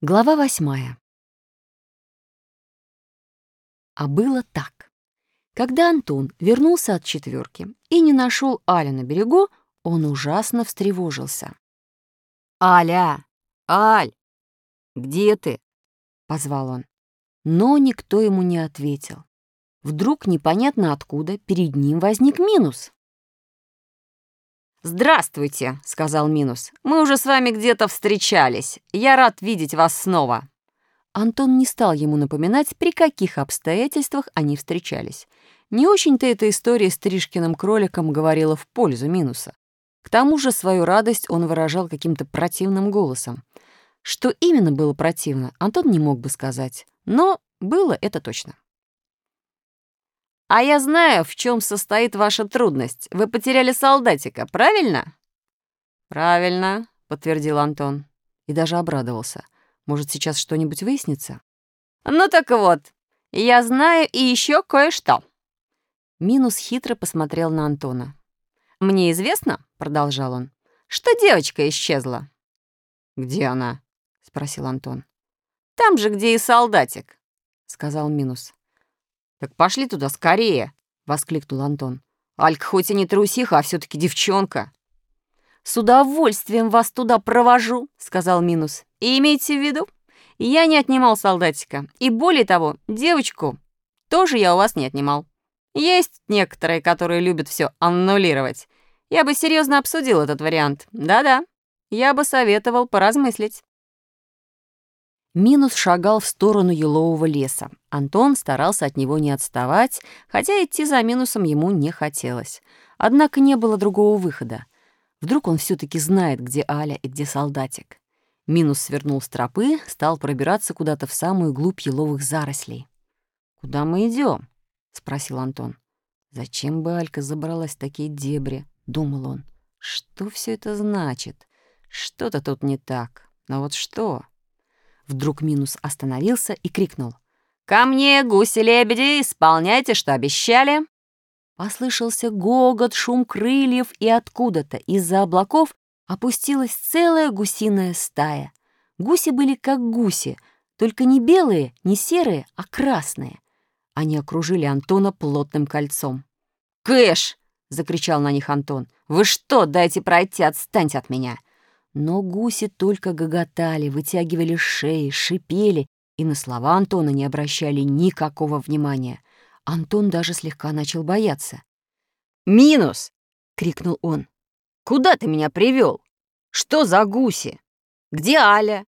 Глава восьмая. А было так. Когда Антон вернулся от четверки и не нашел Алю на берегу, он ужасно встревожился. «Аля! Аль! Где ты?» — позвал он. Но никто ему не ответил. Вдруг непонятно откуда перед ним возник минус. «Здравствуйте», — сказал Минус. «Мы уже с вами где-то встречались. Я рад видеть вас снова». Антон не стал ему напоминать, при каких обстоятельствах они встречались. Не очень-то эта история с Тришкиным кроликом говорила в пользу Минуса. К тому же свою радость он выражал каким-то противным голосом. Что именно было противно, Антон не мог бы сказать, но было это точно. «А я знаю, в чем состоит ваша трудность. Вы потеряли солдатика, правильно?» «Правильно», — подтвердил Антон. И даже обрадовался. «Может, сейчас что-нибудь выяснится?» «Ну так вот, я знаю и еще кое-что». Минус хитро посмотрел на Антона. «Мне известно», — продолжал он, — «что девочка исчезла». «Где она?» — спросил Антон. «Там же, где и солдатик», — сказал Минус. «Так пошли туда скорее!» — воскликнул Антон. «Алька хоть и не трусиха, а все таки девчонка». «С удовольствием вас туда провожу», — сказал Минус. «И имейте в виду, я не отнимал солдатика. И более того, девочку тоже я у вас не отнимал. Есть некоторые, которые любят все аннулировать. Я бы серьезно обсудил этот вариант. Да-да, я бы советовал поразмыслить». Минус шагал в сторону елового леса. Антон старался от него не отставать, хотя идти за Минусом ему не хотелось. Однако не было другого выхода. Вдруг он все таки знает, где Аля и где солдатик. Минус свернул с тропы, стал пробираться куда-то в самую глубь еловых зарослей. «Куда мы идем? спросил Антон. «Зачем бы Алька забралась в такие дебри?» — думал он. «Что все это значит? Что-то тут не так. Но вот что?» Вдруг Минус остановился и крикнул. «Ко мне, гуси-лебеди, исполняйте, что обещали!» Послышался гогот, шум крыльев, и откуда-то из-за облаков опустилась целая гусиная стая. Гуси были как гуси, только не белые, не серые, а красные. Они окружили Антона плотным кольцом. «Кэш!» — закричал на них Антон. «Вы что, дайте пройти, отстаньте от меня!» Но гуси только гоготали, вытягивали шеи, шипели и на слова Антона не обращали никакого внимания. Антон даже слегка начал бояться. «Минус!» — крикнул он. «Куда ты меня привел? Что за гуси? Где Аля?»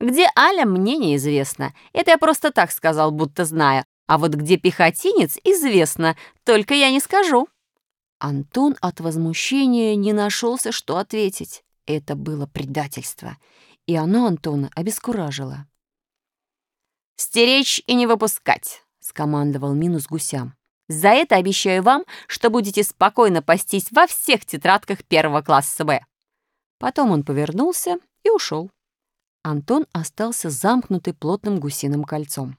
«Где Аля, мне неизвестно. Это я просто так сказал, будто знаю. А вот где пехотинец, известно, только я не скажу». Антон от возмущения не нашелся, что ответить. Это было предательство, и оно Антона обескуражило. «Стеречь и не выпускать», — скомандовал Минус гусям. «За это обещаю вам, что будете спокойно пастись во всех тетрадках первого класса Б». Потом он повернулся и ушел. Антон остался замкнутый плотным гусиным кольцом.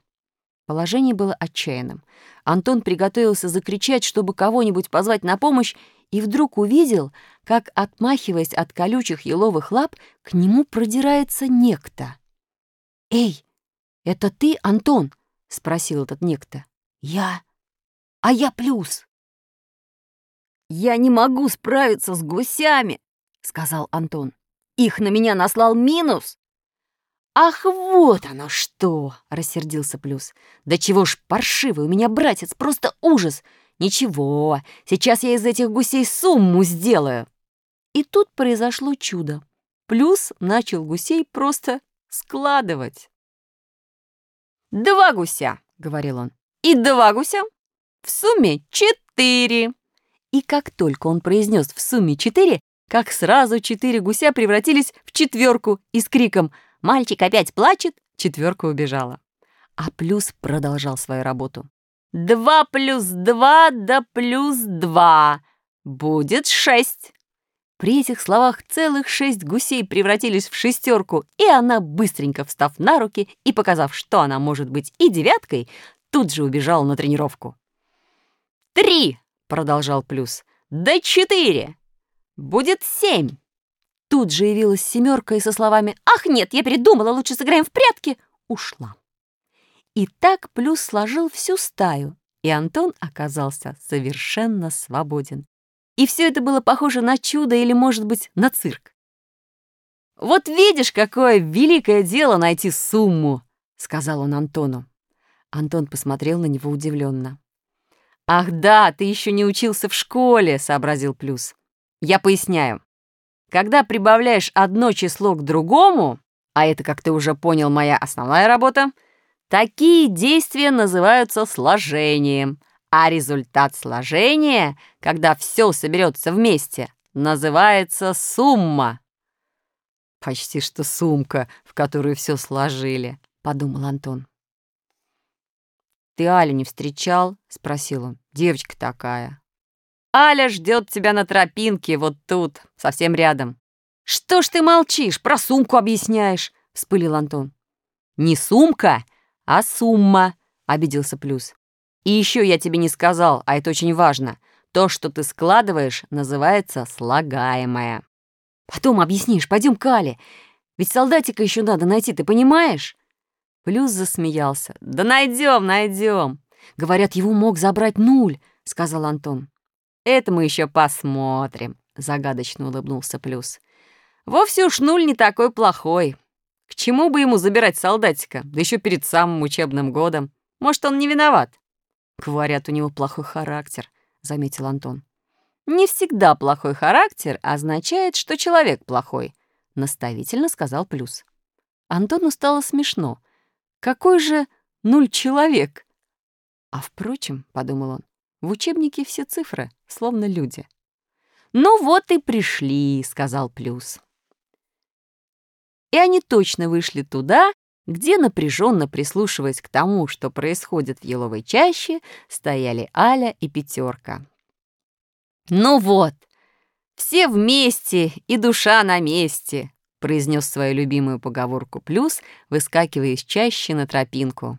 Положение было отчаянным. Антон приготовился закричать, чтобы кого-нибудь позвать на помощь, и вдруг увидел, как, отмахиваясь от колючих еловых лап, к нему продирается некто. «Эй, это ты, Антон?» — спросил этот некто. «Я. А я плюс». «Я не могу справиться с гусями», — сказал Антон. «Их на меня наслал минус». «Ах, вот оно что!» — рассердился Плюс. «Да чего ж паршивый у меня братец, просто ужас! Ничего, сейчас я из этих гусей сумму сделаю!» И тут произошло чудо. Плюс начал гусей просто складывать. «Два гуся!» — говорил он. «И два гуся! В сумме четыре!» И как только он произнес в сумме четыре, как сразу четыре гуся превратились в четверку и с криком «Мальчик опять плачет!» четверка убежала. А плюс продолжал свою работу. «Два плюс два да плюс два будет шесть!» При этих словах целых шесть гусей превратились в шестерку, и она, быстренько встав на руки и показав, что она может быть и девяткой, тут же убежала на тренировку. «Три!» — продолжал Плюс. «Да четыре! Будет семь!» Тут же явилась семерка и со словами «Ах, нет, я передумала, лучше сыграем в прятки!» ушла. И так Плюс сложил всю стаю, и Антон оказался совершенно свободен. И все это было похоже на чудо или, может быть, на цирк. «Вот видишь, какое великое дело найти сумму!» — сказал он Антону. Антон посмотрел на него удивленно. «Ах да, ты еще не учился в школе», — сообразил Плюс. «Я поясняю. Когда прибавляешь одно число к другому, а это, как ты уже понял, моя основная работа, такие действия называются сложением, а результат сложения, когда все соберется вместе, называется сумма. «Почти что сумка, в которую все сложили», — подумал Антон. «Ты Алю не встречал?» — спросил он. «Девочка такая». «Аля ждет тебя на тропинке, вот тут, совсем рядом». «Что ж ты молчишь, про сумку объясняешь?» — вспылил Антон. «Не сумка, а сумма», — обиделся Плюс. «И еще я тебе не сказал, а это очень важно. То, что ты складываешь, называется слагаемое». «Потом объяснишь, пойдем к Але. Ведь солдатика еще надо найти, ты понимаешь?» Плюс засмеялся. «Да найдем, найдем!» «Говорят, его мог забрать нуль», — сказал Антон. «Это мы еще посмотрим», — загадочно улыбнулся Плюс. «Вовсе уж нуль не такой плохой. К чему бы ему забирать солдатика, да еще перед самым учебным годом? Может, он не виноват?» «Говорят, у него плохой характер», — заметил Антон. «Не всегда плохой характер означает, что человек плохой», — наставительно сказал Плюс. Антону стало смешно. «Какой же нуль человек?» А впрочем, — подумал он, — в учебнике все цифры, словно люди. «Ну вот и пришли», — сказал Плюс. И они точно вышли туда, где, напряженно прислушиваясь к тому, что происходит в еловой чаще, стояли Аля и Пятерка. «Ну вот, все вместе и душа на месте», — произнес свою любимую поговорку Плюс, выскакивая из чаще на тропинку.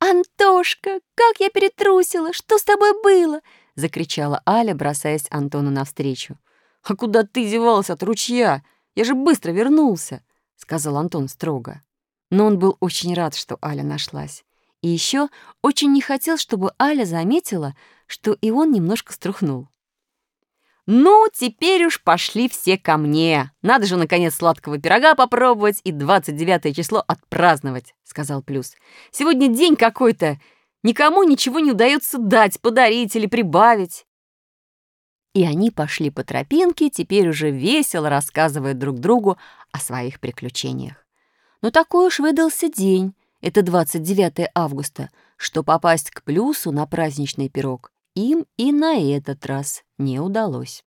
«Антошка, как я перетрусила! Что с тобой было?» — закричала Аля, бросаясь Антону навстречу. «А куда ты девался от ручья? Я же быстро вернулся!» — сказал Антон строго. Но он был очень рад, что Аля нашлась. И еще очень не хотел, чтобы Аля заметила, что и он немножко струхнул. «Ну, теперь уж пошли все ко мне. Надо же, наконец, сладкого пирога попробовать и 29 число отпраздновать», — сказал Плюс. «Сегодня день какой-то. Никому ничего не удается дать, подарить или прибавить». И они пошли по тропинке, теперь уже весело рассказывая друг другу о своих приключениях. Но такой уж выдался день, это 29 августа, что попасть к Плюсу на праздничный пирог им и на этот раз не удалось.